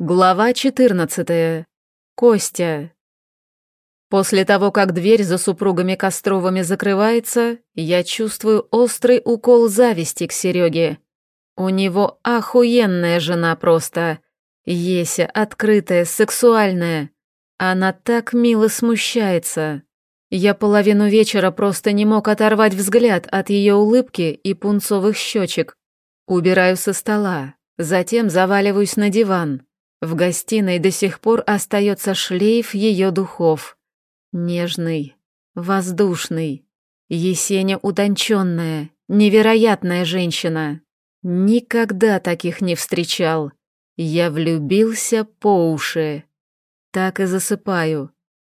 Глава 14. Костя. После того, как дверь за супругами Костровыми закрывается, я чувствую острый укол зависти к Сереге. У него охуенная жена просто. Еся, открытая, сексуальная. Она так мило смущается. Я половину вечера просто не мог оторвать взгляд от ее улыбки и пунцовых щечек. Убираю со стола, затем заваливаюсь на диван. В гостиной до сих пор остается шлейф ее духов. Нежный, воздушный. Есеня утонченная, невероятная женщина. Никогда таких не встречал. Я влюбился по уши. Так и засыпаю.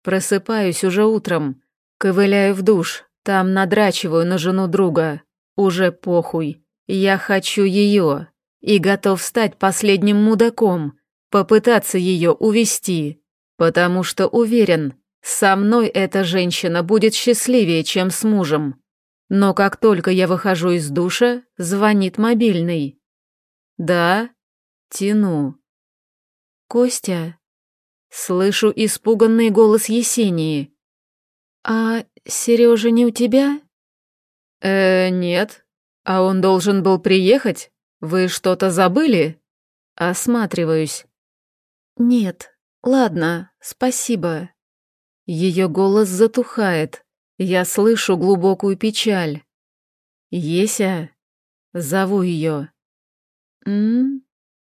Просыпаюсь уже утром. Ковыляю в душ, там надрачиваю на жену друга. Уже похуй. Я хочу ее. И готов стать последним мудаком, попытаться ее увести, потому что уверен, со мной эта женщина будет счастливее, чем с мужем. Но как только я выхожу из душа, звонит мобильный. Да, тяну. Костя. Слышу испуганный голос Есении. А Сережа не у тебя? Э, нет. А он должен был приехать? Вы что-то забыли? Осматриваюсь. «Нет, ладно, спасибо». Ее голос затухает. Я слышу глубокую печаль. «Еся?» Зову ее. «М?»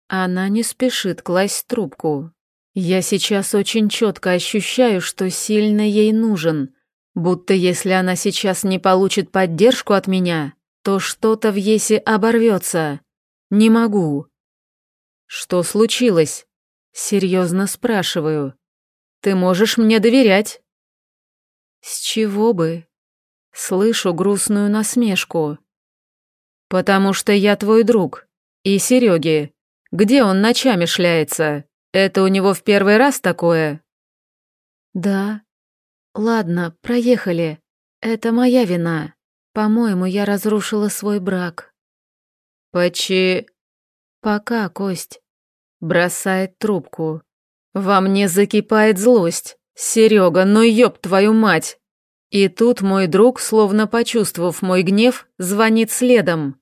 Она не спешит класть трубку. Я сейчас очень четко ощущаю, что сильно ей нужен, будто если она сейчас не получит поддержку от меня, то что-то в Есе оборвется. Не могу. Что случилось? Серьезно спрашиваю. Ты можешь мне доверять? С чего бы? Слышу грустную насмешку. Потому что я твой друг. И Сереги. Где он ночами шляется? Это у него в первый раз такое? Да. Ладно, проехали. Это моя вина. По-моему, я разрушила свой брак. Почи... Пока, Кость. Бросает трубку. Во мне закипает злость. Серега, ну ёб твою мать! И тут мой друг, словно почувствовав мой гнев, звонит следом.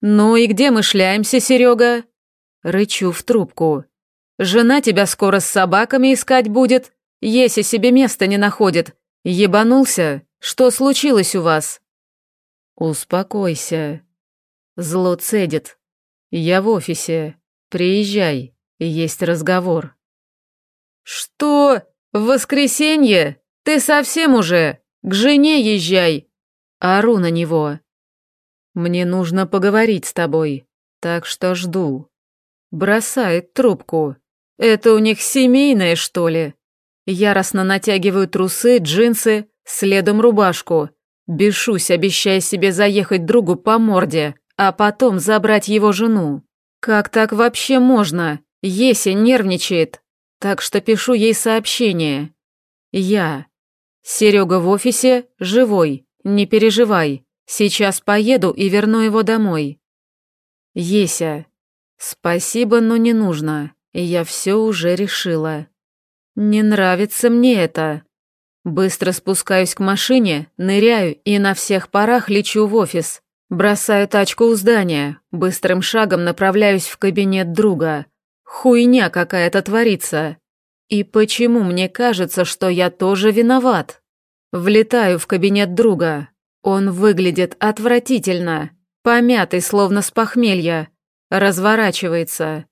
«Ну и где мы шляемся, Серега?» Рычу в трубку. «Жена тебя скоро с собаками искать будет. Еся себе места не находит. Ебанулся? Что случилось у вас?» «Успокойся». Зло цедит. «Я в офисе. Приезжай, есть разговор. Что? В воскресенье? Ты совсем уже? К жене езжай. Ору на него. Мне нужно поговорить с тобой, так что жду. Бросает трубку. Это у них семейное, что ли? Яростно натягиваю трусы, джинсы, следом рубашку. Бешусь, обещая себе заехать другу по морде, а потом забрать его жену. Как так вообще можно? Еся нервничает, так что пишу ей сообщение. Я. Серега в офисе, живой, не переживай. Сейчас поеду и верну его домой. Еся. Спасибо, но не нужно. Я все уже решила. Не нравится мне это. Быстро спускаюсь к машине, ныряю и на всех парах лечу в офис. Бросаю тачку у здания, быстрым шагом направляюсь в кабинет друга. Хуйня какая-то творится. И почему мне кажется, что я тоже виноват? Влетаю в кабинет друга. Он выглядит отвратительно, помятый, словно с похмелья. Разворачивается.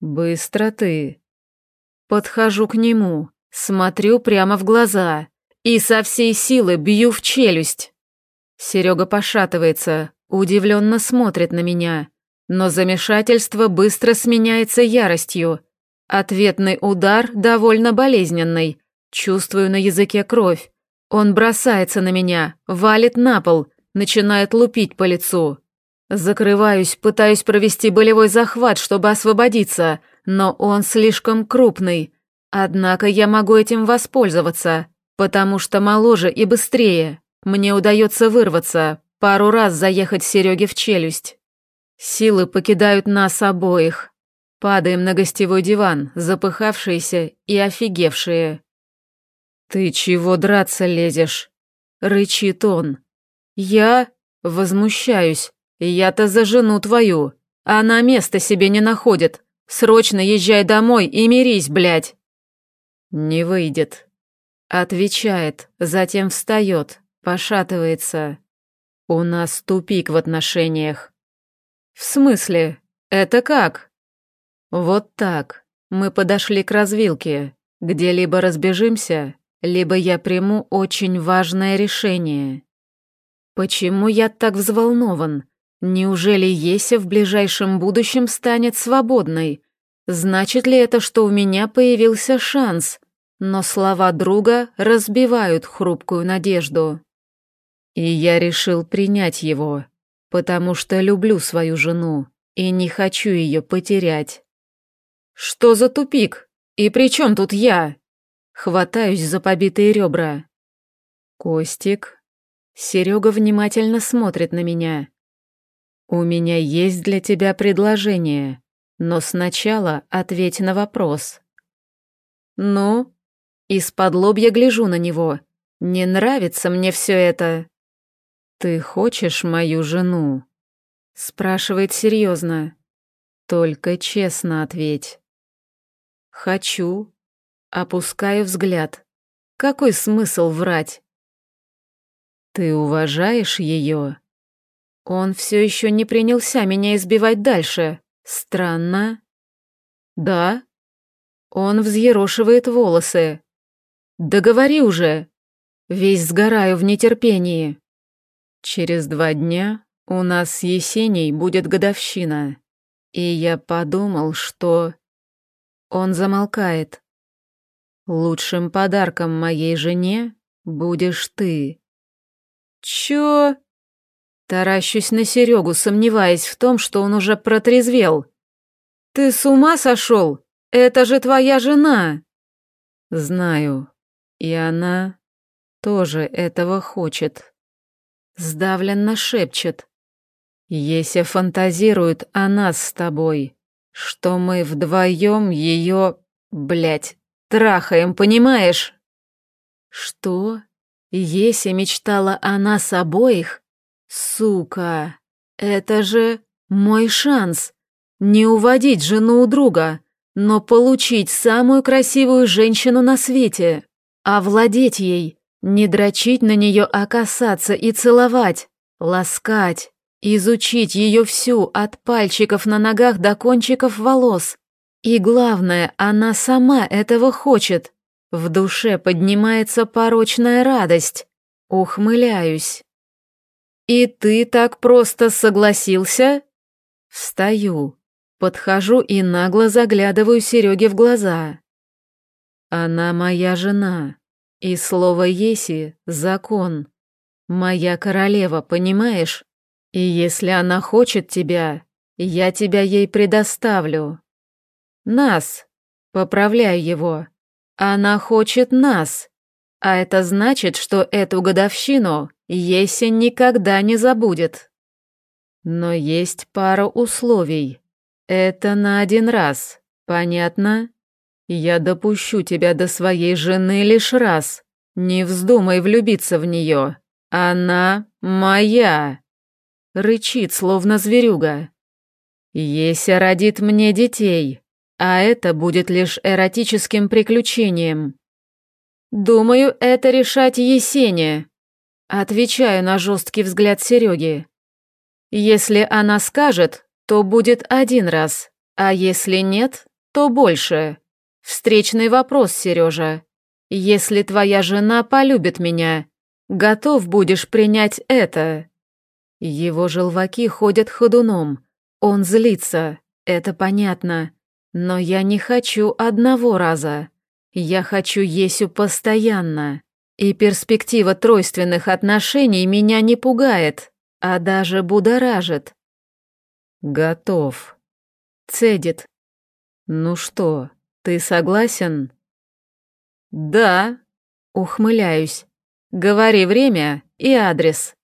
Быстро ты. Подхожу к нему, смотрю прямо в глаза и со всей силы бью в челюсть. Серега пошатывается, удивленно смотрит на меня, но замешательство быстро сменяется яростью. Ответный удар довольно болезненный. Чувствую на языке кровь. Он бросается на меня, валит на пол, начинает лупить по лицу. Закрываюсь, пытаюсь провести болевой захват, чтобы освободиться, но он слишком крупный. Однако я могу этим воспользоваться, потому что моложе и быстрее. Мне удается вырваться, пару раз заехать Сереге в челюсть. Силы покидают нас обоих. Падаем на гостевой диван, запыхавшиеся и офигевшие. «Ты чего драться лезешь?» — рычит он. «Я возмущаюсь. Я-то за жену твою. Она места себе не находит. Срочно езжай домой и мирись, блядь!» «Не выйдет», — отвечает, затем встает, пошатывается. «У нас тупик в отношениях». «В смысле? Это как?» «Вот так. Мы подошли к развилке, где либо разбежимся, либо я приму очень важное решение». «Почему я так взволнован? Неужели Еся в ближайшем будущем станет свободной? Значит ли это, что у меня появился шанс?» Но слова друга разбивают хрупкую надежду. И я решил принять его, потому что люблю свою жену и не хочу ее потерять. Что за тупик? И при чем тут я? Хватаюсь за побитые ребра. Костик. Серега внимательно смотрит на меня. У меня есть для тебя предложение, но сначала ответь на вопрос. Ну? Из-под лобья гляжу на него. Не нравится мне все это. «Ты хочешь мою жену?» Спрашивает серьезно. Только честно ответь. «Хочу». Опускаю взгляд. Какой смысл врать? «Ты уважаешь ее?» Он все еще не принялся меня избивать дальше. Странно. «Да?» Он взъерошивает волосы. «Да говори уже!» Весь сгораю в нетерпении. Через два дня у нас с Есеней будет годовщина, и я подумал, что... Он замолкает. Лучшим подарком моей жене будешь ты. Чё? Таращусь на Серегу, сомневаясь в том, что он уже протрезвел. Ты с ума сошел? Это же твоя жена. Знаю, и она тоже этого хочет. Сдавленно шепчет. Еся фантазирует о нас с тобой, что мы вдвоем ее, блядь, трахаем, понимаешь? Что? Еся мечтала о нас обоих? Сука, это же мой шанс. Не уводить жену у друга, но получить самую красивую женщину на свете, овладеть ей, не дрочить на нее, а касаться и целовать, ласкать, изучить ее всю, от пальчиков на ногах до кончиков волос. И главное, она сама этого хочет. В душе поднимается порочная радость. Ухмыляюсь. «И ты так просто согласился?» Встаю, подхожу и нагло заглядываю Сереге в глаза. «Она моя жена. И слово «еси» — закон. Моя королева, понимаешь? И если она хочет тебя, я тебя ей предоставлю. Нас. Поправляю его. Она хочет нас. А это значит, что эту годовщину Еси никогда не забудет. Но есть пара условий. Это на один раз. Понятно? Я допущу тебя до своей жены лишь раз. Не вздумай влюбиться в нее. Она моя!» Рычит, словно зверюга. «Еся родит мне детей, а это будет лишь эротическим приключением». «Думаю, это решать Есене», — отвечаю на жесткий взгляд Сереги. «Если она скажет, то будет один раз, а если нет, то больше. Встречный вопрос, Сережа. Если твоя жена полюбит меня, готов будешь принять это? Его желваки ходят ходуном. Он злится, это понятно. Но я не хочу одного раза. Я хочу Есю постоянно. И перспектива тройственных отношений меня не пугает, а даже будоражит. Готов. Цедит. Ну что, «Ты согласен?» «Да», — ухмыляюсь. «Говори время и адрес».